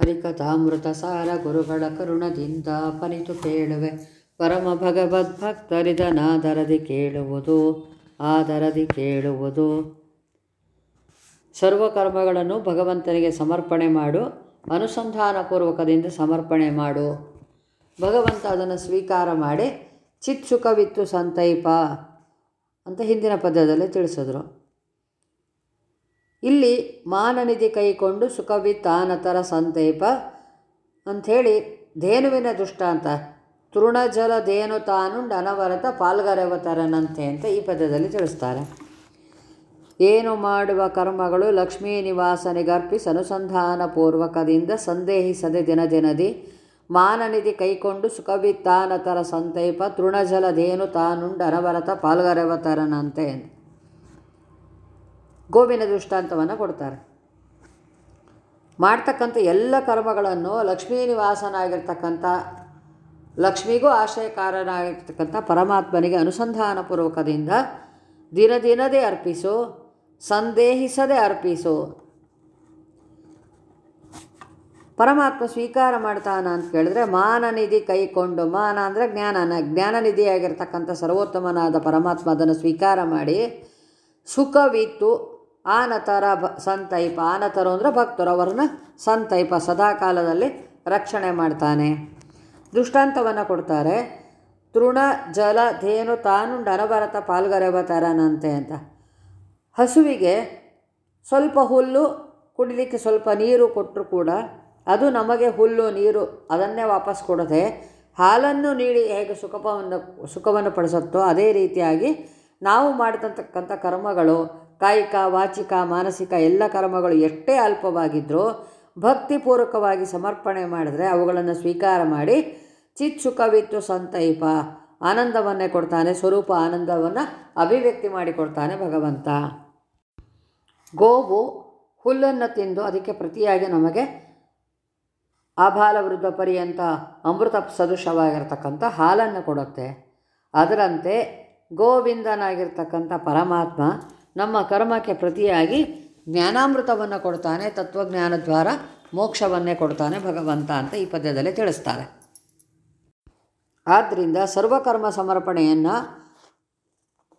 ಹರಿಕಥಾಮೃತ ಸಾರ ಗುರುಗಳ ಕರುಣದಿಂದ ಪನಿತು ಕೇಳುವೆ. ಪರಮ ಭಗವದ್ ಭಕ್ತರಿದನಾದರದಿ ಕೇಳುವುದು, ಆದರದಿ ಕೇಳುವುದು. ಸರ್ವಕರ್ಮಗಳನ್ನು ಭಗವಂತನಿಗೆ ಸಮರ್ಪಣೆ ಮಾಡು, ಅನುಸಂಧಾನಪೂರ್ವಕದಿಂದ ಸಮರ್ಪಣೆ ಮಾಡು. ಭಗವಂತ ಅದನ್ನು ಸ್ವೀಕಾರ ಮಾಡಿ ಚಿತ್ ಸುಖವಿತ್ತು ಸಂತೈಪ ಅಂತ ಹಿಂದಿನ ಪದ್ಯದಲ್ಲಿ ತಿಳಿಸಿದ್ರು. ಇಲ್ಲಿ ಮಾನನಿಧಿ ಕೈಕೊಂಡು ಸುಖವಿತ್ತಾನತರ ಸಂತೈಪ ಅಂಥೇಳಿ ಧೇನುವಿನ ದೃಷ್ಟಾಂತ. ತೃಣಜಲ ಧೇನು ತಾನುಂಡು ಅನವರತ ಪಾಲ್ಗರೆವತರನಂತೆ ಅಂತ ಈ ಪದದಲ್ಲಿ ತಿಳಿಸ್ತಾರೆ. ಏನು ಮಾಡುವ ಕರ್ಮಗಳು ಲಕ್ಷ್ಮೀ ನಿವಾಸನಿಗರ್ಪಿಸಿ ಅನುಸಂಧಾನಪೂರ್ವಕದಿಂದ ಸಂದೇಹಿಸದೆ ದಿನ ದಿನದಿ ಮಾನನಿಧಿ ಕೈಕೊಂಡು ಸುಖವಿತ್ತಾನತರ ಸಂತೈಪ ತೃಣಜಲದೇನು ತಾನುಂಡು ಅನವರತ ಪಾಲ್ಗರೆವತರನಂತೆ ಅಂತ. ಗೋವಿನ ದೃಷ್ಟಾಂತವನ್ನು ಕೊಡ್ತಾರೆ. ಮಾಡ್ತಕ್ಕಂಥ ಎಲ್ಲ ಕರ್ಮಗಳನ್ನು ಲಕ್ಷ್ಮೀ ನಿವಾಸನಾಗಿರ್ತಕ್ಕಂಥ ಲಕ್ಷ್ಮಿಗೂ ಆಶ್ರಯಕಾರನಾಗಿರ್ತಕ್ಕಂಥ ಪರಮಾತ್ಮನಿಗೆ ಅನುಸಂಧಾನಪೂರ್ವಕದಿಂದ ದಿನ ದಿನದೇ ಅರ್ಪಿಸು, ಸಂದೇಹಿಸದೆ ಅರ್ಪಿಸು. ಪರಮಾತ್ಮ ಸ್ವೀಕಾರ ಮಾಡ್ತಾನ ಅಂತ ಕೇಳಿದ್ರೆ ಮಾನನಿಧಿ ಕೈಕೊಂಡು ಮಾನ ಅಂದರೆ ಜ್ಞಾನನ ನಿಧಿಯಾಗಿರ್ತಕ್ಕಂಥ ಸರ್ವೋತ್ತಮನಾದ ಪರಮಾತ್ಮ ಅದನ್ನು ಸ್ವೀಕಾರ ಮಾಡಿ ಸುಖವಿತ್ತು. ಆನತರ ಭ ಸಂತೈಪ, ಆನತರು ಅಂದರೆ ಭಕ್ತರು, ಅವರನ್ನ ಸಂತೈಪ, ಸದಾಕಾಲದಲ್ಲಿ ರಕ್ಷಣೆ ಮಾಡ್ತಾನೆ. ದೃಷ್ಟಾಂತವನ್ನು ಕೊಡ್ತಾರೆ. ತೃಣ, ಜಲ, ಧೇನು, ತಾನು ಡನಭರತ ಪಾಲ್ಗರೆವತರನಂತೆ ಅಂತ. ಹಸುವಿಗೆ ಸ್ವಲ್ಪ ಹುಲ್ಲು, ಕುಡಿಲಿಕ್ಕೆ ಸ್ವಲ್ಪ ನೀರು ಕೊಟ್ಟರು ಕೂಡ ಅದು ನಮಗೆ ಹುಲ್ಲು, ನೀರು ಅದನ್ನೇ ವಾಪಸ್ ಕೊಡದೆ ಹಾಲನ್ನು ನೀಡಿ ಹೇಗೆ ಸುಖವನ್ನು ಸುಖವನ್ನು ಪಡಿಸುತ್ತೋ ಅದೇ ರೀತಿಯಾಗಿ ನಾವು ಮಾಡಿದಂತಕ್ಕಂಥ ಕರ್ಮಗಳು ಕಾಯಿಕ, ವಾಚಿಕ, ಮಾನಸಿಕ ಎಲ್ಲ ಕರ್ಮಗಳು ಎಷ್ಟೇ ಅಲ್ಪವಾಗಿದ್ದರೂ ಭಕ್ತಿಪೂರ್ವಕವಾಗಿ ಸಮರ್ಪಣೆ ಮಾಡಿದ್ರೆ ಅವುಗಳನ್ನು ಸ್ವೀಕಾರ ಮಾಡಿ ಚಿತ್ ಸಂತೈಪ, ಆನಂದವನ್ನೇ ಕೊಡ್ತಾನೆ, ಸ್ವರೂಪ ಆನಂದವನ್ನು ಅಭಿವ್ಯಕ್ತಿ ಮಾಡಿಕೊಡ್ತಾನೆ ಭಗವಂತ. ಗೋವು ಹುಲ್ಲನ್ನು ತಿಂದು ಅದಕ್ಕೆ ಪ್ರತಿಯಾಗಿ ನಮಗೆ ಆಬಾಲ ವೃದ್ಧ ಪರ್ಯಂತ ಅಮೃತ ಸದೃಶವಾಗಿರ್ತಕ್ಕಂಥ ಹಾಲನ್ನು ಕೊಡುತ್ತೆ. ಅದರಂತೆ ಗೋವಿಂದನಾಗಿರ್ತಕ್ಕಂಥ ಪರಮಾತ್ಮ ನಮ್ಮ ಕರ್ಮಕ್ಕೆ ಪ್ರತಿಯಾಗಿ ಜ್ಞಾನಾಮೃತವನ್ನು ಕೊಡ್ತಾನೆ, ತತ್ವಜ್ಞಾನ ದ್ವಾರ ಮೋಕ್ಷವನ್ನೇ ಕೊಡ್ತಾನೆ ಭಗವಂತ ಅಂತ ಈ ಪದ್ಯದಲ್ಲಿ ತಿಳಿಸ್ತಾರೆ. ಆದ್ದರಿಂದ ಸರ್ವಕರ್ಮ ಸಮರ್ಪಣೆಯನ್ನು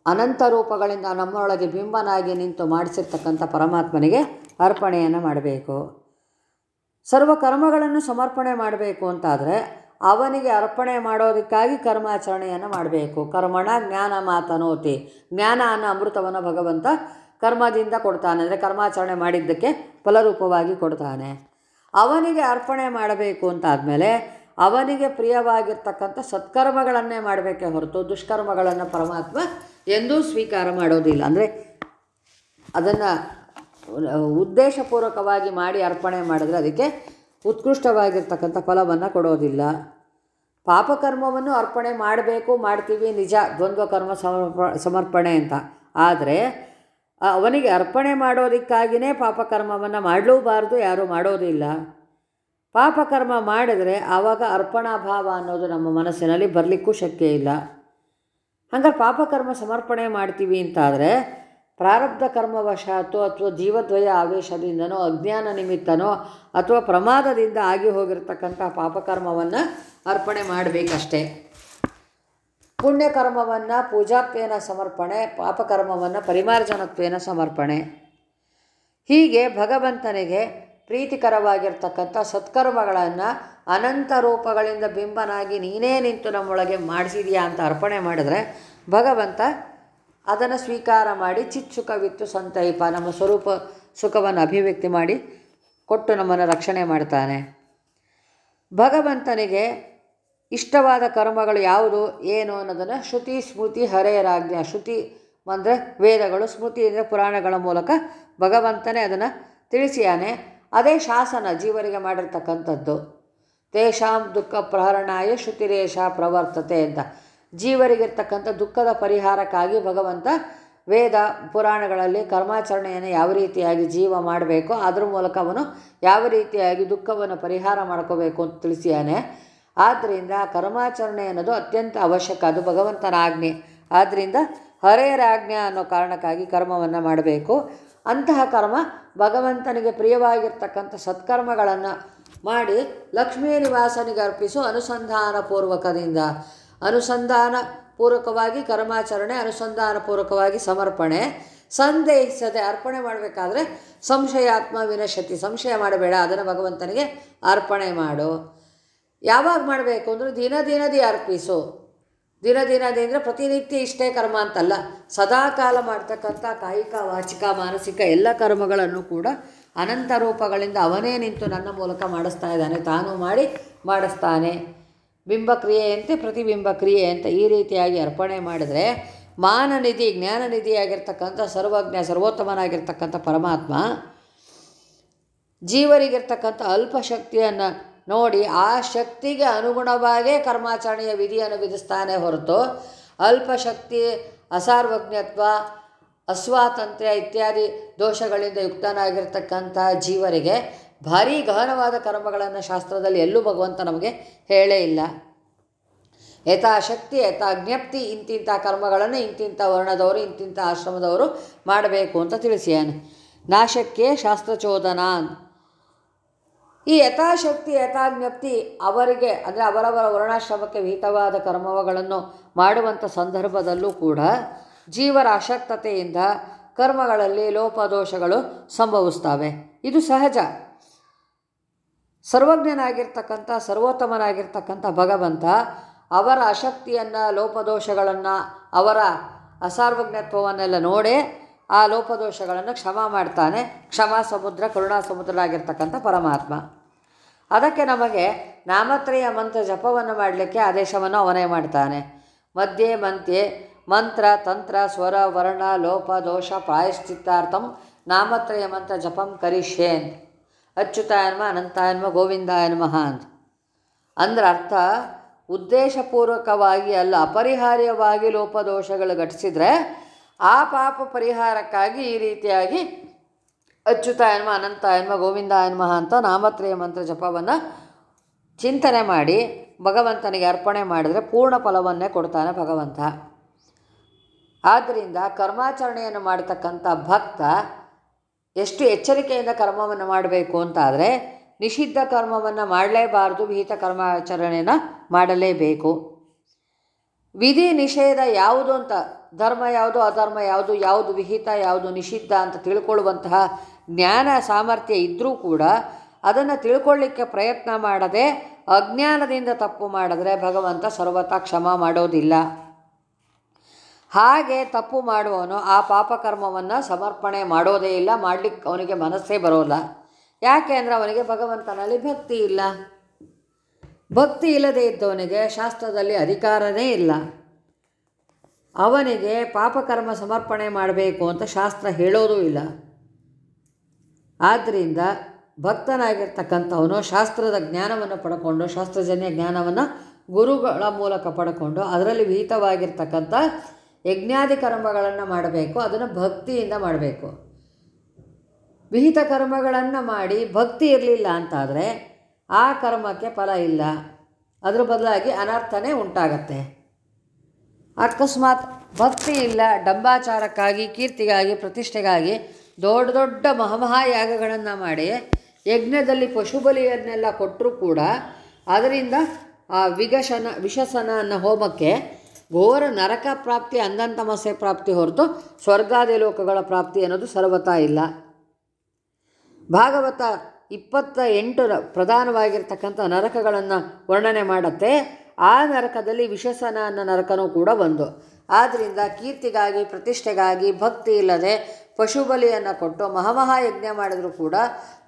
ಅನಂತ ರೂಪಗಳಿಂದ ನಮ್ಮೊಳಗೆ ಬಿಂಬನಾಗಿ ನಿಂತು ಮಾಡಿಸಿರ್ತಕ್ಕಂಥ ಪರಮಾತ್ಮನಿಗೆ ಅರ್ಪಣೆಯನ್ನು ಮಾಡಬೇಕು. ಸರ್ವಕರ್ಮಗಳನ್ನು ಸಮರ್ಪಣೆ ಮಾಡಬೇಕು ಅಂತಾದರೆ ಅವನಿಗೆ ಅರ್ಪಣೆ ಮಾಡೋದಕ್ಕಾಗಿ ಕರ್ಮಾಚರಣೆಯನ್ನು ಮಾಡಬೇಕು. ಕರ್ಮಣ ಜ್ಞಾನ ಮಾತನೋತಿ. ಜ್ಞಾನ ಅನ್ನೋ ಅಮೃತವನ್ನು ಭಗವಂತ ಕರ್ಮದಿಂದ ಕೊಡ್ತಾನೆ. ಅಂದರೆ ಕರ್ಮಾಚರಣೆ ಮಾಡಿದ್ದಕ್ಕೆ ಫಲರೂಪವಾಗಿ ಕೊಡ್ತಾನೆ. ಅವನಿಗೆ ಅರ್ಪಣೆ ಮಾಡಬೇಕು ಅಂತಾದಮೇಲೆ ಅವನಿಗೆ ಪ್ರಿಯವಾಗಿರ್ತಕ್ಕಂಥ ಸತ್ಕರ್ಮಗಳನ್ನೇ ಮಾಡಬೇಕೇ ಹೊರತು ದುಷ್ಕರ್ಮಗಳನ್ನು ಪರಮಾತ್ಮ ಎಂದೂ ಸ್ವೀಕಾರ ಮಾಡೋದಿಲ್ಲ. ಅಂದರೆ ಅದನ್ನು ಉದ್ದೇಶಪೂರ್ವಕವಾಗಿ ಮಾಡಿ ಅರ್ಪಣೆ ಮಾಡಿದ್ರೆ ಅದಕ್ಕೆ ಉತ್ಕೃಷ್ಟವಾಗಿರ್ತಕ್ಕಂಥ ಫಲವನ್ನು ಕೊಡೋದಿಲ್ಲ. ಪಾಪಕರ್ಮವನ್ನು ಅರ್ಪಣೆ ಮಾಡಬೇಕು, ಮಾಡ್ತೀವಿ, ನಿಜ ದ್ವಂದ್ವ ಕರ್ಮ ಸಮರ್ಪ, ಸಮರ್ಪಣೆ ಅಂತ. ಆದರೆ ಅವನಿಗೆ ಅರ್ಪಣೆ ಮಾಡೋದಕ್ಕಾಗಿಯೇ ಪಾಪಕರ್ಮವನ್ನು ಮಾಡಲೂಬಾರ್ದು, ಯಾರೂ ಮಾಡೋದಿಲ್ಲ ಪಾಪಕರ್ಮ ಮಾಡಿದರೆ ಆವಾಗ ಅರ್ಪಣಾ ಭಾವ ಅನ್ನೋದು ನಮ್ಮ ಮನಸ್ಸಿನಲ್ಲಿ ಬರಲಿಕ್ಕೂ ಶಕ್ಯ ಇಲ್ಲ. ಹಂಗಾರೆ ಪಾಪಕರ್ಮ ಸಮರ್ಪಣೆ ಮಾಡ್ತೀವಿ ಅಂತಾದರೆ, ಪ್ರಾರಬ್ಧ ಕರ್ಮವಶಾತು ಅಥವಾ ಜೀವದ್ವಯ ಆವೇಶದಿಂದನೋ, ಅಜ್ಞಾನ ನಿಮಿತ್ತನೋ, ಅಥವಾ ಪ್ರಮಾದದಿಂದ ಆಗಿ ಹೋಗಿರ್ತಕ್ಕಂಥ ಪಾಪಕರ್ಮವನ್ನು ಅರ್ಪಣೆ ಮಾಡಬೇಕಷ್ಟೇ. ಪುಣ್ಯಕರ್ಮವನ್ನು ಪೂಜಾತ್ವೇನ ಸಮರ್ಪಣೆ ಪಾಪಕರ್ಮವನ್ನು ಪರಿಮಾರ್ಜನತ್ವೇನ ಸಮರ್ಪಣೆ. ಹೀಗೆ ಭಗವಂತನಿಗೆ ಪ್ರೀತಿಕರವಾಗಿರ್ತಕ್ಕಂಥ ಸತ್ಕರ್ಮಗಳನ್ನು ಅನಂತ ರೂಪಗಳಿಂದ ಬಿಂಬನಾಗಿ ನೀನೇ ನಿಂತು ನಮ್ಮೊಳಗೆ ಮಾಡಿಸಿದೆಯಾ ಅಂತ ಅರ್ಪಣೆ ಮಾಡಿದ್ರೆ ಭಗವಂತ ಅದನ್ನು ಸ್ವೀಕಾರ ಮಾಡಿ ಚಿತ್ ಸುಖವಿತ್ತು ಸಂತೈಪ, ನಮ್ಮ ಸ್ವರೂಪ ಸುಖವನ್ನು ಅಭಿವ್ಯಕ್ತಿ ಮಾಡಿ ಕೊಟ್ಟು ನಮ್ಮನ್ನು ರಕ್ಷಣೆ ಮಾಡ್ತಾನೆ. ಭಗವಂತನಿಗೆ ಇಷ್ಟವಾದ ಕರ್ಮಗಳು ಯಾವುದು, ಏನು ಅನ್ನೋದನ್ನು ಶ್ರುತಿ ಸ್ಮೃತಿ ಹರೆಯರಾಜ್ಞ ಶ್ರುತಿ ಅಂದರೆ ವೇದಗಳು, ಸ್ಮೃತಿ ಅಂದರೆ ಪುರಾಣಗಳ ಮೂಲಕ ಭಗವಂತನೇ ಅದನ್ನು ತಿಳಿಸಿಯಾನೆ. ಅದೇ ಶಾಸನ ಜೀವರಿಗೆ ಮಾಡಿರ್ತಕ್ಕಂಥದ್ದು. ತೇಷಾಂ ದುಃಖ ಪ್ರಹರಣಾಯ ಶ್ರುತಿರೇಷ ಪ್ರವರ್ತತೆ ಅಂತ. ಜೀವರಿಗಿರ್ತಕ್ಕಂಥ ದುಃಖದ ಪರಿಹಾರಕ್ಕಾಗಿ ಭಗವಂತ ವೇದ ಪುರಾಣಗಳಲ್ಲಿ ಕರ್ಮಾಚರಣೆಯನ್ನು ಯಾವ ರೀತಿಯಾಗಿ ಜೀವ ಮಾಡಬೇಕು, ಅದ್ರ ಮೂಲಕ ಅವನು ಯಾವ ರೀತಿಯಾಗಿ ದುಃಖವನ್ನು ಪರಿಹಾರ ಮಾಡ್ಕೋಬೇಕು ಅಂತ ತಿಳಿಸಿಯಾನೆ. ಆದ್ದರಿಂದ ಕರ್ಮಾಚರಣೆ ಅನ್ನೋದು ಅತ್ಯಂತ ಅವಶ್ಯಕ, ಅದು ಭಗವಂತನ ಆಜ್ಞೆ ಆದ್ದರಿಂದ ಹರೆಯರ ಆಜ್ಞೆ ಅನ್ನೋ ಕಾರಣಕ್ಕಾಗಿ ಕರ್ಮವನ್ನು ಮಾಡಬೇಕು. ಅಂತಹ ಕರ್ಮ ಭಗವಂತನಿಗೆ ಪ್ರಿಯವಾಗಿರ್ತಕ್ಕಂಥ ಸತ್ಕರ್ಮಗಳನ್ನು ಮಾಡಿ ಲಕ್ಷ್ಮೀ ನಿವಾಸನಿಗೆ ಅರ್ಪಿಸು ಅನುಸಂಧಾನ ಪೂರ್ವಕದಿಂದ ಅನುಸಂಧಾನ ಪೂರ್ವಕವಾಗಿ ಕರ್ಮಾಚರಣೆ, ಅನುಸಂಧಾನ ಪೂರ್ವಕವಾಗಿ ಸಮರ್ಪಣೆ. ಸಂದೇಹಿಸದೆ ಅರ್ಪಣೆ ಮಾಡಬೇಕಾದ್ರೆ ಸಂಶಯಾತ್ಮ ವಿನಶತಿ ಸಂಶಯ ಮಾಡಬೇಡ, ಅದನ್ನು ಭಗವಂತನಿಗೆ ಅರ್ಪಣೆ ಮಾಡು. ಯಾವಾಗ ಮಾಡಬೇಕು ಅಂದರೆ ದಿನ ದಿನದಿ ಅರ್ಪಿಸು. ದಿನ ದಿನದಿ ಅಂದರೆ ಪ್ರತಿನಿತ್ಯ ಇಷ್ಟೇ ಕರ್ಮ ಅಂತಲ್ಲ. ಸದಾಕಾಲ ಮಾಡ್ತಕ್ಕಂಥ ಕಾಯಿಕ, ವಾಚಿಕ, ಮಾನಸಿಕ ಎಲ್ಲ ಕರ್ಮಗಳನ್ನು ಕೂಡ ಅನಂತ ರೂಪಗಳಿಂದ ಅವನೇ ನಿಂತು ನನ್ನ ಮೂಲಕ ಮಾಡಿಸ್ತಾ ಇದ್ದಾನೆ. ತಾನು ಮಾಡಿ ಮಾಡಿಸ್ತಾನೆ. ಬಿಂಬಕ್ರಿಯೆಯಂತೆ ಪ್ರತಿಬಿಂಬ ಅಂತ ಈ ರೀತಿಯಾಗಿ ಅರ್ಪಣೆ ಮಾಡಿದರೆ ಮಾನನಿಧಿ, ಜ್ಞಾನನಿಧಿಯಾಗಿರ್ತಕ್ಕಂಥ, ಸರ್ವಜ್ಞ, ಸರ್ವೋತ್ತಮನಾಗಿರ್ತಕ್ಕಂಥ ಪರಮಾತ್ಮ ಜೀವರಿಗಿರ್ತಕ್ಕಂಥ ಅಲ್ಪ ಶಕ್ತಿಯನ್ನು ನೋಡಿ, ಆ ಶಕ್ತಿಗೆ ಅನುಗುಣವಾಗೇ ಕರ್ಮಾಚರಣೆಯ ವಿಧಿಯನ್ನು ವಿಧಿಸ್ತಾನೆ ಹೊರತು ಅಲ್ಪಶಕ್ತಿ, ಅಸಾರ್ವಜ್ಞತ್ವ, ಅಸ್ವಾತಂತ್ರ್ಯ ಇತ್ಯಾದಿ ದೋಷಗಳಿಂದ ಯುಕ್ತನಾಗಿರ್ತಕ್ಕಂಥ ಜೀವರಿಗೆ ಭಾರೀ ಗಹನವಾದ ಕರ್ಮಗಳನ್ನು ಶಾಸ್ತ್ರದಲ್ಲಿ ಎಲ್ಲೂ ಭಗವಂತ ನಮಗೆ ಹೇಳೇ ಇಲ್ಲ. ಯಥಾಶಕ್ತಿ ಯಥಾ ಜ್ಞಪ್ತಿ, ಇಂತಿಂಥ ಕರ್ಮಗಳನ್ನು ಇಂತಿಂಥ ವರ್ಣದವರು, ಇಂತಿಂಥ ಆಶ್ರಮದವರು ಮಾಡಬೇಕು ಅಂತ ತಿಳಿಸಿಯಾನೆ. ನಾಶಕ್ಕೆ ಶಾಸ್ತ್ರಚೋದನಾನ್. ಈ ಯಥಾಶಕ್ತಿ, ಯಥಾಜ್ಞಪ್ತಿ ಅವರಿಗೆ, ಅಂದರೆ ಅವರವರ ವರ್ಣಾಶ್ರಮಕ್ಕೆ ವಿಹಿತವಾದ ಕರ್ಮಗಳನ್ನು ಮಾಡುವಂಥ ಸಂದರ್ಭದಲ್ಲೂ ಕೂಡ ಜೀವರ ಅಶಕ್ತತೆಯಿಂದ ಕರ್ಮಗಳಲ್ಲಿ ಲೋಪದೋಷಗಳು ಸಂಭವಿಸ್ತವೆ. ಇದು ಸಹಜ. ಸರ್ವಜ್ಞನಾಗಿರ್ತಕ್ಕಂಥ, ಸರ್ವೋತ್ತಮನಾಗಿರ್ತಕ್ಕಂಥ ಭಗವಂತ ಅವರ ಅಶಕ್ತಿಯನ್ನು, ಲೋಪದೋಷಗಳನ್ನು, ಅವರ ಅಸಾರ್ವಜ್ಞತ್ವವನ್ನೆಲ್ಲ ನೋಡೇ ಆ ಲೋಪದೋಷಗಳನ್ನು ಕ್ಷಮ ಮಾಡ್ತಾನೆ. ಕ್ಷಮಾ, ಸಮುದ್ರ, ಕರುಣಾ ಸಮುದ್ರನಾಗಿರ್ತಕ್ಕಂಥ ಪರಮಾತ್ಮ. ಅದಕ್ಕೆ ನಮಗೆ ನಾಮತ್ರಯ ಮಂತ್ರ ಜಪವನ್ನು ಮಾಡಲಿಕ್ಕೆ ಆದೇಶವನ್ನು ಅವನೇ ಮಾಡ್ತಾನೆ. ಮಧ್ಯೆ ಮಂತ್ಯೆ, ಮಂತ್ರ, ತಂತ್ರ, ಸ್ವರ, ವರ್ಣ, ಲೋಪ, ದೋಷ, ಪ್ರಾಯಶ್ಚಿತ್ತಾರ್ಥಂ, ನಾಮತ್ರಯ ಮಂತ್ರ ಜಪಂ ಕರಿಷ್ಯೇನ್ ಅಚ್ಯುತಾಯನ್ಮ ಅನಂತಾಯನ್ಮ ಗೋವಿಂದಾಯನ್ಮಃ ಅಂತ ಅಂದ್ರೆ ಅರ್ಥ ಉದ್ದೇಶಪೂರ್ವಕವಾಗಿ ಅಲ್ಲ, ಅಪರಿಹಾರ್ಯವಾಗಿ ಲೋಪದೋಷಗಳು ಘಟಿಸಿದರೆ ಆ ಪಾಪ ಪರಿಹಾರಕ್ಕಾಗಿ ಈ ರೀತಿಯಾಗಿ ಅಚ್ಯುತಾಯನ್ಮ ಅನಂತಾಯನ್ಮ ಗೋವಿಂದಾಯನ್ಮ ಅಂತ ನಾಮತ್ರಯ ಮಂತ್ರ ಜಪವನ್ನು ಚಿಂತನೆ ಮಾಡಿ ಭಗವಂತನಿಗೆ ಅರ್ಪಣೆ ಮಾಡಿದರೆ ಪೂರ್ಣ ಫಲವನ್ನೇ ಕೊಡ್ತಾನೆ ಭಗವಂತ. ಆದ್ದರಿಂದ ಕರ್ಮಾಚರಣೆಯನ್ನು ಮಾಡತಕ್ಕಂಥ ಭಕ್ತ ಎಷ್ಟು ಎಚ್ಚರಿಕೆಯಿಂದ ಕರ್ಮವನ್ನು ಮಾಡಬೇಕು ಅಂತಾದರೆ ನಿಷಿದ್ಧ ಕರ್ಮವನ್ನು ಮಾಡಲೇಬಾರದು, ವಿಹಿತ ಕರ್ಮಾಚರಣೆಯನ್ನು ಮಾಡಲೇಬೇಕು. ವಿಧಿ ನಿಷೇಧ ಯಾವುದು ಅಂತ ಧರ್ಮ ಯಾವುದು, ಅಧರ್ಮ ಯಾವುದು ಯಾವುದು ವಿಹಿತ, ಯಾವುದು ನಿಷಿದ್ಧ ಅಂತ ತಿಳ್ಕೊಳ್ಳುವಂತಹ ಜ್ಞಾನ ಸಾಮರ್ಥ್ಯ ಇದ್ದರೂ ಕೂಡ ಅದನ್ನು ತಿಳ್ಕೊಳ್ಳಿಕ್ಕೆ ಪ್ರಯತ್ನ ಮಾಡದೆ ಅಜ್ಞಾನದಿಂದ ತಪ್ಪು ಮಾಡಿದ್ರೆ ಭಗವಂತ ಸರ್ವತಾ ಕ್ಷಮ ಮಾಡೋದಿಲ್ಲ. ಹಾಗೆ ತಪ್ಪು ಮಾಡುವವನು ಆ ಪಾಪಕರ್ಮವನ್ನು ಸಮರ್ಪಣೆ ಮಾಡೋದೇ ಇಲ್ಲ ಮಾಡಲಿಕ್ಕೆ ಅವನಿಗೆ ಮನಸ್ಸೇ ಬರೋಲ್ಲ. ಯಾಕೆ ಅಂದರೆ ಅವನಿಗೆ ಭಗವಂತನಲ್ಲಿ ಭಕ್ತಿ ಇಲ್ಲ. ಭಕ್ತಿ ಇಲ್ಲದೇ ಇದ್ದವನಿಗೆ ಶಾಸ್ತ್ರದಲ್ಲಿ ಅಧಿಕಾರನೇ ಇಲ್ಲ. ಅವನಿಗೆ ಪಾಪಕರ್ಮ ಸಮರ್ಪಣೆ ಮಾಡಬೇಕು ಅಂತ ಶಾಸ್ತ್ರ ಹೇಳೋದೂ ಇಲ್ಲ. ಆದ್ದರಿಂದ ಭಕ್ತನಾಗಿರ್ತಕ್ಕಂಥವನು ಶಾಸ್ತ್ರದ ಜ್ಞಾನವನ್ನು ಪಡ್ಕೊಂಡು, ಶಾಸ್ತ್ರಜನ್ಯ ಜ್ಞಾನವನ್ನು ಗುರುಗಳ ಮೂಲಕ ಪಡ್ಕೊಂಡು, ಅದರಲ್ಲಿ ವಿಹಿತವಾಗಿರ್ತಕ್ಕಂಥ ಯಜ್ಞಾದಿ ಕರ್ಮಗಳನ್ನು ಮಾಡಬೇಕು, ಅದನ್ನು ಭಕ್ತಿಯಿಂದ ಮಾಡಬೇಕು. ವಿಹಿತ ಕರ್ಮಗಳನ್ನು ಮಾಡಿ ಭಕ್ತಿ ಇರಲಿಲ್ಲ ಅಂತಾದರೆ ಆ ಕರ್ಮಕ್ಕೆ ಫಲ ಇಲ್ಲ. ಅದ್ರ ಬದಲಾಗಿ ಅನರ್ಥನೇ ಉಂಟಾಗತ್ತೆ. ಅಕಸ್ಮಾತ್ ಭಕ್ತಿ ಇಲ್ಲ, ಡಂಬಾಚಾರಕ್ಕಾಗಿ, ಕೀರ್ತಿಗಾಗಿ, ಪ್ರತಿಷ್ಠೆಗಾಗಿ ದೊಡ್ಡ ದೊಡ್ಡ ಮಹಾಮಹಾಯಾಗಗಳನ್ನು ಮಾಡಿ ಯಜ್ಞದಲ್ಲಿ ಪಶುಬಲಿಯನ್ನೆಲ್ಲ ಕೊಟ್ಟರೂ ಕೂಡ ಅದರಿಂದ ಆ ವಿಗಶನ, ವಿಷಸನ ಅನ್ನೋ ಹೋಮಕ್ಕೆ ಘೋರ ನರಕ ಪ್ರಾಪ್ತಿ ಅಂಧಂತಮಸ್ಯೆ ಪ್ರಾಪ್ತಿ ಹೊರತು ಸ್ವರ್ಗಾದಿ ಲೋಕಗಳ ಪ್ರಾಪ್ತಿ ಅನ್ನೋದು ಸರ್ವತಾ ಇಲ್ಲ. ಭಾಗವತ ಇಪ್ಪತ್ತ ಎಂಟು ಪ್ರಧಾನವಾಗಿರ್ತಕ್ಕಂಥ ನರಕಗಳನ್ನು ವರ್ಣನೆ ಮಾಡುತ್ತೆ. ಆ ನರಕದಲ್ಲಿ ವಿಷಸನ ಅನ್ನೋ ನರಕನೂ ಕೂಡ ಒಂದು ಆದ್ದರಿಂದ ಕೀರ್ತಿಗಾಗಿ, ಪ್ರತಿಷ್ಠೆಗಾಗಿ, ಭಕ್ತಿ ಇಲ್ಲದೆ ಪಶುಬಲಿಯನ್ನು ಕೊಟ್ಟು ಯಜ್ಞ ಮಾಡಿದರೂ ಕೂಡ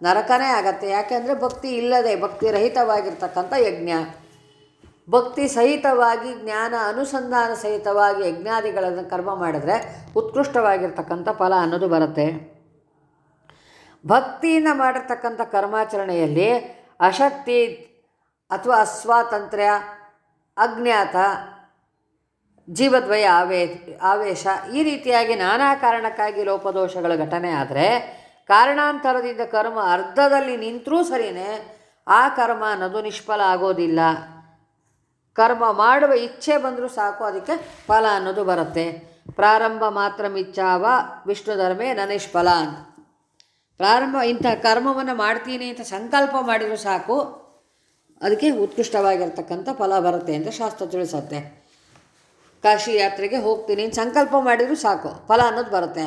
ನರಕನೇ ಆಗತ್ತೆ. ಯಾಕೆಂದರೆ ಭಕ್ತಿ ಇಲ್ಲದೆ, ಭಕ್ತಿ ರಹಿತವಾಗಿರ್ತಕ್ಕಂಥ ಯಜ್ಞ. ಭಕ್ತಿ ಸಹಿತವಾಗಿ, ಜ್ಞಾನ ಅನುಸಂಧಾನ ಸಹಿತವಾಗಿ ಯಜ್ಞಾದಿಗಳನ್ನು ಕರ್ಮ ಮಾಡಿದ್ರೆ ಉತ್ಕೃಷ್ಟವಾಗಿರ್ತಕ್ಕಂಥ ಫಲ ಅನ್ನೋದು ಬರುತ್ತೆ. ಭಕ್ತಿಯಿಂದ ಮಾಡಿರ್ತಕ್ಕಂಥ ಕರ್ಮಾಚರಣೆಯಲ್ಲಿ ಅಶಕ್ತಿ ಅಥವಾ ಅಸ್ವಾತಂತ್ರ್ಯ ಅಜ್ಞಾತ, ಜೀವದ್ವಯ ಆವೇ ಆವೇಶ ಈ ರೀತಿಯಾಗಿ ನಾನಾ ಕಾರಣಕ್ಕಾಗಿ ಲೋಪದೋಷಗಳ ಘಟನೆ ಆದರೆ ಕಾರಣಾಂತರದಿಂದ ಕರ್ಮ ಅರ್ಧದಲ್ಲಿ ನಿಂತರೂ ಸರಿಯೇ ಆ ಕರ್ಮ ಅನ್ನೋದು ನಿಷ್ಫಲ ಆಗೋದಿಲ್ಲ. ಕರ್ಮ ಮಾಡುವ ಇಚ್ಛೆ ಬಂದರೂ ಸಾಕು, ಅದಕ್ಕೆ ಫಲ ಅನ್ನೋದು ಬರುತ್ತೆ. ಪ್ರಾರಂಭ ಮಾತ್ರ ಮಿಚ್ಚಾವ ವಿಷ್ಣು ಧರ್ಮೇ ನನಿಷ್ಫಲ ಅಂತ. ಪ್ರಾರಂಭ ಇಂಥ ಕರ್ಮವನ್ನು ಮಾಡ್ತೀನಿ ಅಂತ ಸಂಕಲ್ಪ ಮಾಡಿದರೂ ಸಾಕು ಅದಕ್ಕೆ ಉತ್ಕೃಷ್ಟವಾಗಿರ್ತಕ್ಕಂಥ ಫಲ ಬರುತ್ತೆ ಅಂತ ಶಾಸ್ತ್ರ ತಿಳಿಸುತ್ತೆ. ಕಾಶಿ ಯಾತ್ರೆಗೆ ಹೋಗ್ತೀನಿ ಸಂಕಲ್ಪ ಮಾಡಿದರೂ ಸಾಕು, ಫಲ ಅನ್ನೋದು ಬರುತ್ತೆ.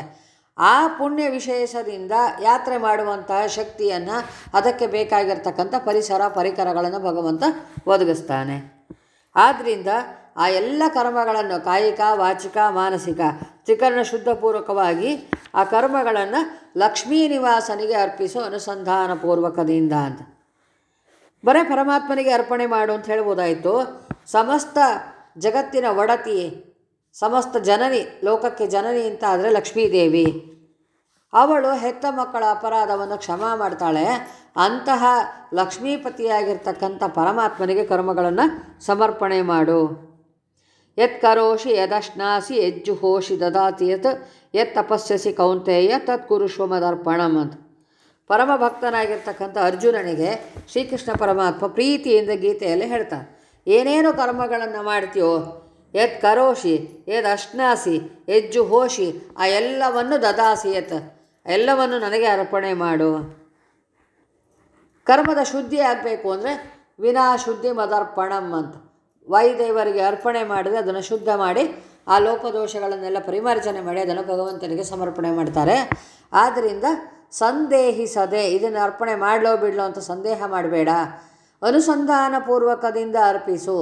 ಆ ಪುಣ್ಯ ವಿಶೇಷದಿಂದ ಯಾತ್ರೆ ಮಾಡುವಂತಹ ಶಕ್ತಿಯನ್ನು ಅದಕ್ಕೆ ಬೇಕಾಗಿರ್ತಕ್ಕಂಥ ಪರಿಸರ ಪರಿಕರಗಳನ್ನು ಭಗವಂತ ಒದಗಿಸ್ತಾನೆ. ಆದ್ದರಿಂದ ಆ ಎಲ್ಲ ಕರ್ಮಗಳನ್ನು ಕಾಯಿಕ, ವಾಚಿಕ, ಮಾನಸಿಕ, ತ್ರಿಕರಣ ಶುದ್ಧಪೂರ್ವಕವಾಗಿ ಆ ಕರ್ಮಗಳನ್ನು ಲಕ್ಷ್ಮೀ ನಿವಾಸನಿಗೆ ಅರ್ಪಿಸೋ ಅನುಸಂಧಾನ ಪೂರ್ವಕದಿಂದ ಅಂತ. ಬರೇ ಪರಮಾತ್ಮನಿಗೆ ಅರ್ಪಣೆ ಮಾಡು ಅಂತ ಹೇಳ್ಬೋದಾಯಿತು. ಸಮಸ್ತ ಜಗತ್ತಿನ ಒಡತಿ, ಸಮಸ್ತ ಜನನಿ, ಲೋಕಕ್ಕೆ ಜನನಿ ಅಂತ ಆದರೆ ಲಕ್ಷ್ಮೀದೇವಿ. ಅವಳು ಹೆತ್ತ ಮಕ್ಕಳ ಅಪರಾಧವನ್ನು ಕ್ಷಮಾ ಮಾಡ್ತಾಳೆ. ಅಂತಹ ಲಕ್ಷ್ಮೀಪತಿಯಾಗಿರ್ತಕ್ಕಂಥ ಪರಮಾತ್ಮನಿಗೆ ಕರ್ಮಗಳನ್ನು ಸಮರ್ಪಣೆ ಮಾಡು. ಯತ್ ಕರೋಷಿ ಯದಶ್ನಾಸಿ ಯಜ್ಜುಹೋಷಿ ದದಾತಿ ಯತ್ ಯತ್ ತಪಸ್ಯಸಿ ಕೌಂತೆಯ, ತತ್ ಕುರುಶ್ವ ಮದರ್ಪಣಂ ಅಂತ. ಪರಮ ಭಕ್ತನಾಗಿರ್ತಕ್ಕಂಥ ಅರ್ಜುನನಿಗೆ ಶ್ರೀಕೃಷ್ಣ ಪರಮಾತ್ಮ ಪ್ರೀತಿಯಿಂದ ಗೀತೆಯಲ್ಲಿ ಹೇಳ್ತಾನೆ. ಏನೇನು ಕರ್ಮಗಳನ್ನು ಮಾಡ್ತೀಯೋ ಯತ್ ಕರೋಷಿ, ಯದ್ ಅಶ್ನಾಸಿ ಎಜ್ಜು ಹೋಷಿ ಆ ಎಲ್ಲವನ್ನು ದದಾಸಿ ಯತ್, ಎಲ್ಲವನ್ನು ನನಗೆ ಅರ್ಪಣೆ ಮಾಡು. ಕರ್ಮದ ಶುದ್ಧಿ ಆಗಬೇಕು ಅಂದರೆ ವಿನಾ ಶುದ್ಧಿ ಮದರ್ಪಣಂ ಅಂತ. ವಾಯುದೇವರಿಗೆ ಅರ್ಪಣೆ ಮಾಡಿದ್ರೆ ಅದನ್ನು ಶುದ್ಧ ಮಾಡಿ ಆ ಲೋಪದೋಷಗಳನ್ನೆಲ್ಲ ಪರಿಮಾರ್ಜನೆ ಮಾಡಿ ಅದನ್ನು ಭಗವಂತನಿಗೆ ಸಮರ್ಪಣೆ ಮಾಡ್ತಾರೆ. ಆದ್ದರಿಂದ ಸಂದೇಹಿಸದೆ ಇದನ್ನು ಅರ್ಪಣೆ ಮಾಡಲೋ ಬಿಡಲೋ ಅಂತ ಸಂದೇಹ ಮಾಡಬೇಡ. ಅನುಸಂಧಾನಪೂರ್ವಕದಿಂದ ಅರ್ಪಿಸು.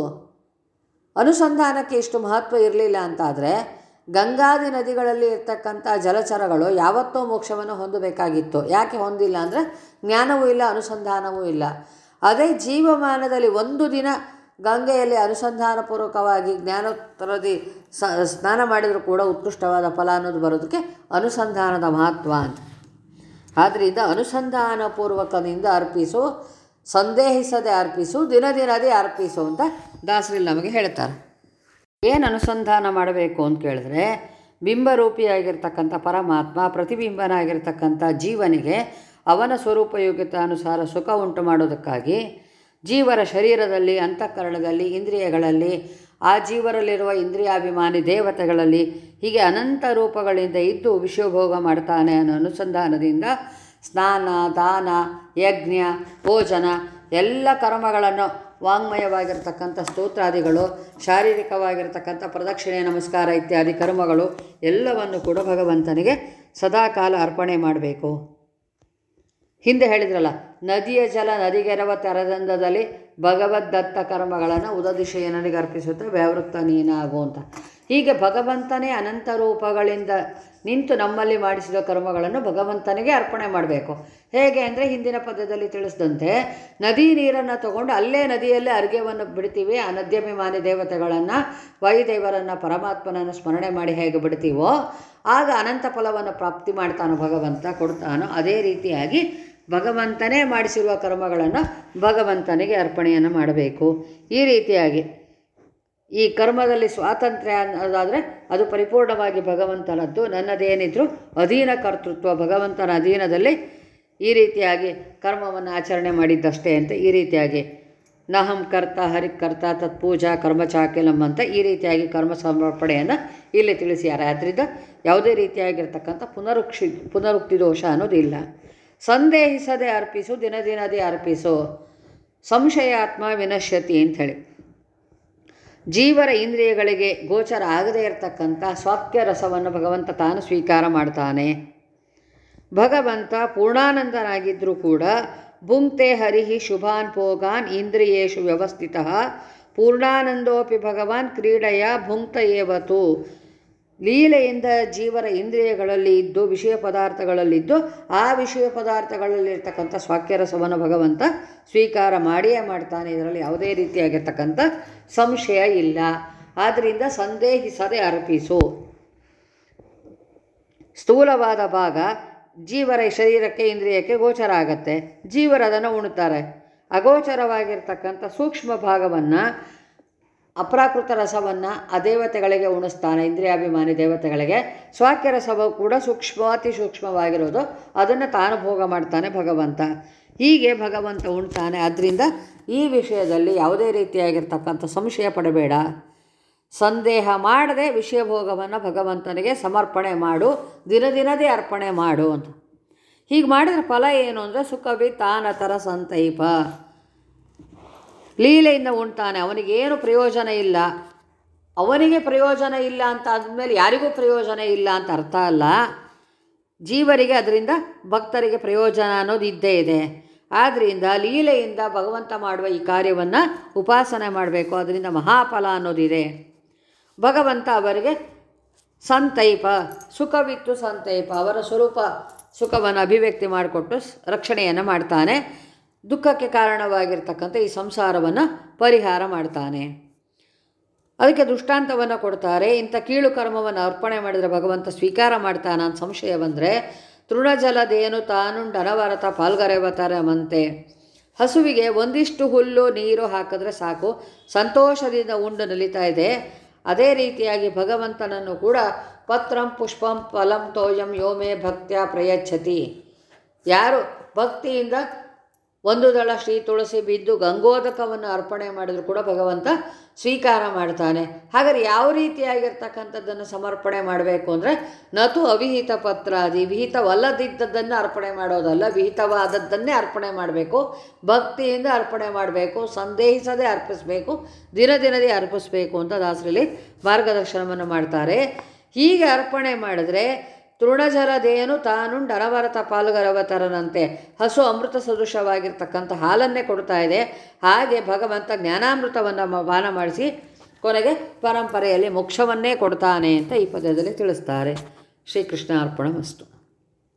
ಅನುಸಂಧಾನಕ್ಕೆ ಇಷ್ಟು ಮಹತ್ವ ಇರಲಿಲ್ಲ ಅಂತಾದರೆ ಗಂಗಾದಿ ನದಿಗಳಲ್ಲಿ ಇರ್ತಕ್ಕಂಥ ಜಲಚರಗಳು ಯಾವತ್ತೋ ಮೋಕ್ಷವನ್ನು ಹೊಂದಬೇಕಾಗಿತ್ತು. ಯಾಕೆ ಹೊಂದಿಲ್ಲ ಅಂದರೆ ಜ್ಞಾನವೂ ಇಲ್ಲ, ಅನುಸಂಧಾನವೂ ಇಲ್ಲ. ಅದೇ ಜೀವಮಾನದಲ್ಲಿ ಒಂದು ದಿನ ಗಂಗೆಯಲ್ಲಿ ಅನುಸಂಧಾನಪೂರ್ವಕವಾಗಿ ಜ್ಞಾನೋತ್ತರದಿ ಸ್ನಾನ ಮಾಡಿದರೂ ಕೂಡ ಉತ್ಕೃಷ್ಟವಾದ ಫಲ ಅನ್ನೋದು ಬರೋದಕ್ಕೆ ಅನುಸಂಧಾನದ ಮಹತ್ವ ಅಂತ. ಆದ್ದರಿಂದ ಅನುಸಂಧಾನಪೂರ್ವಕದಿಂದ ಅರ್ಪಿಸು, ಸಂದೇಹಿಸದೆ ಅರ್ಪಿಸು ದಿನ ದಿನದೇ ಅರ್ಪಿಸು ಅಂತ ದಾಸರಲ್ಲಿ ನಮಗೆ ಹೇಳ್ತಾರೆ. ಏನು ಅನುಸಂಧಾನ ಮಾಡಬೇಕು ಅಂತ ಕೇಳಿದ್ರೆ, ಬಿಂಬರೂಪಿಯಾಗಿರ್ತಕ್ಕಂಥ ಪರಮಾತ್ಮ, ಪ್ರತಿಬಿಂಬನಾಗಿರ್ತಕ್ಕಂಥ ಜೀವನಿಗೆ ಅವನ ಸ್ವರೂಪಯೋಗ್ಯತಾನುಸಾರ ಸುಖ ಉಂಟು ಮಾಡೋದಕ್ಕಾಗಿ ಜೀವರ ಶರೀರದಲ್ಲಿ, ಅಂತಃಕರಣದಲ್ಲಿ, ಇಂದ್ರಿಯಗಳಲ್ಲಿ ಆ ಜೀವರಲ್ಲಿರುವ ಇಂದ್ರಿಯಾಭಿಮಾನಿ ದೇವತೆಗಳಲ್ಲಿ ಹೀಗೆ ಅನಂತ ರೂಪಗಳಿಂದ ಇದ್ದು ವಿಶ್ವಭೋಗ ಮಾಡ್ತಾನೆ ಅನ್ನೋ ಅನುಸಂಧಾನದಿಂದ ಸ್ನಾನ, ದಾನ, ಯಜ್ಞ, ಭೋಜನ ಎಲ್ಲ ಕರ್ಮಗಳನ್ನು ವಾಂಗ್ಮಯವಾಗಿರ್ತಕ್ಕಂಥ ಸ್ತೋತ್ರಾದಿಗಳು, ಶಾರೀರಿಕವಾಗಿರ್ತಕ್ಕಂಥ ಪ್ರದಕ್ಷಿಣೆ, ನಮಸ್ಕಾರ ಇತ್ಯಾದಿ ಕರ್ಮಗಳು ಎಲ್ಲವನ್ನು ಕೂಡ ಭಗವಂತನಿಗೆ ಸದಾಕಾಲ ಅರ್ಪಣೆ ಮಾಡಬೇಕು. ಹಿಂದೆ ಹೇಳಿದ್ರಲ್ಲ ನದಿಯ ಜಲ ನದಿಗೆರವ ಭಗವದ್ ಭಗವದ್ದತ್ತ ಕರ್ಮಗಳನ್ನು ಉದದಿಶೆಯನಿಗೆ ಅರ್ಪಿಸುತ್ತಾ ವ್ಯಾವೃತ್ತ ನೀನಾಗು ಅಂತ. ಹೀಗೆ ಭಗವಂತನೇ ಅನಂತ ರೂಪಗಳಿಂದ ನಿಂತು ನಮ್ಮಲ್ಲಿ ಮಾಡಿಸಿದ ಕರ್ಮಗಳನ್ನು ಭಗವಂತನಿಗೆ ಅರ್ಪಣೆ ಮಾಡಬೇಕು. ಹೇಗೆ ಅಂದರೆ ಹಿಂದಿನ ಪದ್ಯದಲ್ಲಿ ತಿಳಿಸಿದಂತೆ ನದಿ ನೀರನ್ನು ತಗೊಂಡು ಅಲ್ಲೇ ನದಿಯಲ್ಲೇ ಅರ್ಘ್ಯವನ್ನು ಬಿಡ್ತೀವಿ. ಆ ನದ್ಯಭಿಮಾನಿ ದೇವತೆಗಳನ್ನು ವಾಯುದೇವರನ್ನು ಪರಮಾತ್ಮನನ್ನು ಸ್ಮರಣೆ ಮಾಡಿ ಹೇಗೆ ಬಿಡ್ತೀವೋ, ಆಗ ಅನಂತ ಫಲವನ್ನು ಪ್ರಾಪ್ತಿ ಮಾಡ್ತಾನೋ ಭಗವಂತ, ಕೊಡ್ತಾನೋ. ಅದೇ ರೀತಿಯಾಗಿ ಭಗವಂತನೇ ಮಾಡಿಸಿರುವ ಕರ್ಮಗಳನ್ನು ಭಗವಂತನಿಗೆ ಅರ್ಪಣೆಯನ್ನು ಮಾಡಬೇಕು. ಈ ರೀತಿಯಾಗಿ ಈ ಕರ್ಮದಲ್ಲಿ ಸ್ವಾತಂತ್ರ್ಯ ಅನ್ನೋದಾದರೆ ಅದು ಪರಿಪೂರ್ಣವಾಗಿ ಭಗವಂತನದ್ದು, ನನ್ನದೇನಿದ್ರು ಅಧೀನ ಕರ್ತೃತ್ವ, ಭಗವಂತನ ಅಧೀನದಲ್ಲಿ ಈ ರೀತಿಯಾಗಿ ಕರ್ಮವನ್ನು ಆಚರಣೆ ಮಾಡಿದ್ದಷ್ಟೇ ಅಂತ ಈ ರೀತಿಯಾಗಿ ನಹಂ ಕರ್ತ ಹರಿಕರ್ತ ತತ್ಪೂಜಾ ಕರ್ಮಚಾಕಿಲಂ ಅಂತ ಈ ರೀತಿಯಾಗಿ ಕರ್ಮ ಸಮರ್ಪಣೆಯನ್ನು ಇಲ್ಲಿ ತಿಳಿಸಿದ್ದಾರೆ ಆದ್ದರಿಂದ ಯಾವುದೇ ರೀತಿಯಾಗಿರ್ತಕ್ಕಂಥ ಪುನರುಕ್ಷಿ ಪುನರುಕ್ತಿ ದೋಷ ಅನ್ನೋದಿಲ್ಲ. ಸಂದೇಹಿಸದೆ ಅರ್ಪಿಸು, ದಿನ ದಿನದೇ ಅರ್ಪಿಸು. ಸಂಶಯಾತ್ಮ ವಿನಶ್ಯತಿ ಅಂಥೇಳಿ. ಜೀವರ ಇಂದ್ರಿಯಗಳಿಗೆ ಗೋಚರ ಆಗದೇ ಇರತಕ್ಕಂಥ ಸ್ವಾಕ್ಯ ರಸವನ್ನು ಭಗವಂತ ತಾನು ಸ್ವೀಕಾರ ಮಾಡ್ತಾನೆ. ಭಗವಂತ ಪೂರ್ಣಾನಂದನಾಗಿದ್ದರೂ ಕೂಡ ಭುಂಕ್ತೆ ಹರಿಹಿ ಶುಭಾನ್ ಭೋಗಾನ್ ಇಂದ್ರಿಯೇಶು ವ್ಯವಸ್ಥಿತ ಪೂರ್ಣಾನಂದೋಪಿ ಭಗವಾನ್ ಕ್ರೀಡೆಯ ಭುಂಕ್ತ ಏವತು ಲೀಲೆಯಿಂದ ಜೀವರ ಇಂದ್ರಿಯಗಳಲ್ಲಿ ಇದ್ದು, ವಿಷಯ ಪದಾರ್ಥಗಳಲ್ಲಿದ್ದು, ಆ ವಿಷಯ ಪದಾರ್ಥಗಳಲ್ಲಿರ್ತಕ್ಕಂಥ ಸ್ವಾಕ್ಯರಸವನ್ನು ಭಗವಂತ ಸ್ವೀಕಾರ ಮಾಡಿಯೇ ಮಾಡ್ತಾನೆ. ಇದರಲ್ಲಿ ಯಾವುದೇ ರೀತಿಯಾಗಿರ್ತಕ್ಕಂಥ ಸಂಶಯ ಇಲ್ಲ. ಆದ್ದರಿಂದ ಸಂದೇಹಿಸದೆ ಅರ್ಪಿಸು. ಸ್ಥೂಲವಾದ ಭಾಗ, ಜೀವರ ಶರೀರಕ್ಕೆ ಇಂದ್ರಿಯಕ್ಕೆ ಗೋಚರ ಆಗತ್ತೆ. ಜೀವರ ಅದನ್ನು ಉಣ್ತಾರೆ ಅಗೋಚರವಾಗಿರ್ತಕ್ಕಂಥ ಸೂಕ್ಷ್ಮ ಭಾಗವನ್ನು ಅಪ್ರಾಕೃತ ರಸವನ್ನು ಆ ದೇವತೆಗಳಿಗೆ ಉಣಿಸ್ತಾನೆ, ಇಂದ್ರಿಯಾಭಿಮಾನಿ ದೇವತೆಗಳಿಗೆ. ಸ್ವಾಕ್ಯ ರಸವು ಕೂಡ ಸೂಕ್ಷ್ಮ, ಅತಿ ಸೂಕ್ಷ್ಮವಾಗಿರೋದು. ಅದನ್ನು ತಾನು ಭೋಗ ಮಾಡ್ತಾನೆ ಭಗವಂತ. ಹೀಗೆ ಭಗವಂತ ಉಣ್ತಾನೆ. ಆದ್ದರಿಂದ ಈ ವಿಷಯದಲ್ಲಿ ಯಾವುದೇ ರೀತಿಯಾಗಿರ್ತಕ್ಕಂಥ ಸಂಶಯ ಪಡಬೇಡ. ಸಂದೇಹ ಮಾಡದೆ ವಿಷಯ ಭೋಗವನ್ನು ಭಗವಂತನಿಗೆ ಸಮರ್ಪಣೆ ಮಾಡು, ದಿನ ದಿನದೇ ಅರ್ಪಣೆ ಮಾಡು ಅಂತ. ಹೀಗೆ ಮಾಡಿದ್ರೆ ಫಲ ಏನು ಅಂದರೆ ಸುಖವಿ ತಾನತರ ಸಂತೈಪ. ಲೀಲೆಯಿಂದ ಉಣ್ತಾನೆ ಅವನಿಗೇನು ಪ್ರಯೋಜನ ಇಲ್ಲ. ಅವನಿಗೆ ಪ್ರಯೋಜನ ಇಲ್ಲ ಅಂತ ಆದಮೇಲೆ ಯಾರಿಗೂ ಪ್ರಯೋಜನ ಇಲ್ಲ ಅಂತ ಅರ್ಥ ಅಲ್ಲ. ಜೀವರಿಗೆ ಅದರಿಂದ ಭಕ್ತರಿಗೆ ಪ್ರಯೋಜನ ಅನ್ನೋದು ಇದ್ದೇ ಇದೆ. ಆದ್ದರಿಂದ ಲೀಲೆಯಿಂದ ಭಗವಂತ ಮಾಡುವ ಈ ಕಾರ್ಯವನ್ನು ಉಪಾಸನೆ ಮಾಡಬೇಕು. ಅದರಿಂದ ಮಹಾಫಲ ಅನ್ನೋದಿದೆ ಭಗವಂತ ಅವರಿಗೆ ಸಂತೈಪ, ಸುಖವಿತ್ತು ಸಂತೈಪ. ಅವರ ಸ್ವರೂಪ ಸುಖವನ್ನು ಅಭಿವ್ಯಕ್ತಿ ಮಾಡಿಕೊಟ್ಟು ರಕ್ಷಣೆಯನ್ನು ಮಾಡ್ತಾನೆ. ದುಃಖಕ್ಕೆ ಕಾರಣವಾಗಿರ್ತಕ್ಕಂಥ ಈ ಸಂಸಾರವನ್ನು ಪರಿಹಾರ ಮಾಡ್ತಾನೆ. ಅದಕ್ಕೆ ದೃಷ್ಟಾಂತವನ್ನು ಕೊಡ್ತಾರೆ. ಇಂಥ ಕೀಳು ಕರ್ಮವನ್ನು ಅರ್ಪಣೆ ಮಾಡಿದರೆ ಭಗವಂತ ಸ್ವೀಕಾರ ಮಾಡ್ತಾನ ಅಂತ ಸಂಶಯ ಬಂದರೆ ತೃಣಜಲದೇನು ತಾನುಂಡು ಅನವರತ ಪಾಲ್ಗರೆವತರಮಂತೆ ಹಸುವಿಗೆ ಒಂದಿಷ್ಟು ಹುಲ್ಲು, ನೀರು ಹಾಕಿದ್ರೆ ಸಾಕು. ಸಂತೋಷದಿಂದ ಉಂಡು ನಲಿತಾ ಇದೆ. ಅದೇ ರೀತಿಯಾಗಿ ಭಗವಂತನನ್ನು ಕೂಡ ಪತ್ರಂ ಪುಷ್ಪಂ ಫಲಂ ತೋಯಂ ಯೋಮೇ ಭಕ್ತ್ಯ ಪ್ರಯಚ್ಛತಿ. ಯಾರು ಭಕ್ತಿಯಿಂದ ಒಂದು ದಳ ಶ್ರೀ ತುಳಸಿ ಬಿದ್ದು ಗಂಗೋದಕವನ್ನು ಅರ್ಪಣೆ ಮಾಡಿದ್ರು ಕೂಡ ಭಗವಂತ ಸ್ವೀಕಾರ ಮಾಡ್ತಾನೆ. ಹಾಗಾದ್ರೆ ಯಾವ ರೀತಿಯಾಗಿರ್ತಕ್ಕಂಥದ್ದನ್ನು ಸಮರ್ಪಣೆ ಮಾಡಬೇಕು ಅಂದರೆ ನತು ಅವಿಹಿತ ಪತ್ರಾದಿ, ವಿಹಿತವಲ್ಲದಿದ್ದದ್ದನ್ನು ಅರ್ಪಣೆ ಮಾಡೋದಲ್ಲ, ವಿಹಿತವಾದದ್ದನ್ನೇ ಅರ್ಪಣೆ ಮಾಡಬೇಕು, ಭಕ್ತಿಯಿಂದ ಅರ್ಪಣೆ ಮಾಡಬೇಕು, ಸಂದೇಹಿಸದೆ ಅರ್ಪಿಸಬೇಕು, ದಿನ ದಿನದೇ ಅರ್ಪಿಸಬೇಕು ಅಂತ ದಾಸರಲ್ಲಿ ಮಾರ್ಗದರ್ಶನವನ್ನು ಮಾಡ್ತಾರೆ. ಹೀಗೆ ಅರ್ಪಣೆ ಮಾಡಿದ್ರೆ ತೃಣಜಲದೇನು ತಾನು ಅನವರತ ಪಾಲುಗರವತರನಂತೆ ಹಸು ಅಮೃತ ಸದೃಶವಾಗಿರ್ತಕ್ಕಂಥ ಹಾಲನ್ನೇ ಕೊಡ್ತಾ ಇದೆ. ಹಾಗೆ ಭಗವಂತ ಜ್ಞಾನಾಮೃತವನ್ನು ಪಾನ ಮಾಡಿಸಿ ಕೊನೆಗೆ ಪರಂಪರೆಯಲ್ಲಿ ಮೋಕ್ಷವನ್ನೇ ಕೊಡ್ತಾನೆ ಅಂತ ಈ ಪದ್ಯದಲ್ಲಿ ತಿಳಿಸ್ತಾರೆ. ಶ್ರೀಕೃಷ್ಣ ಅರ್ಪಣ ಮಸ್ತು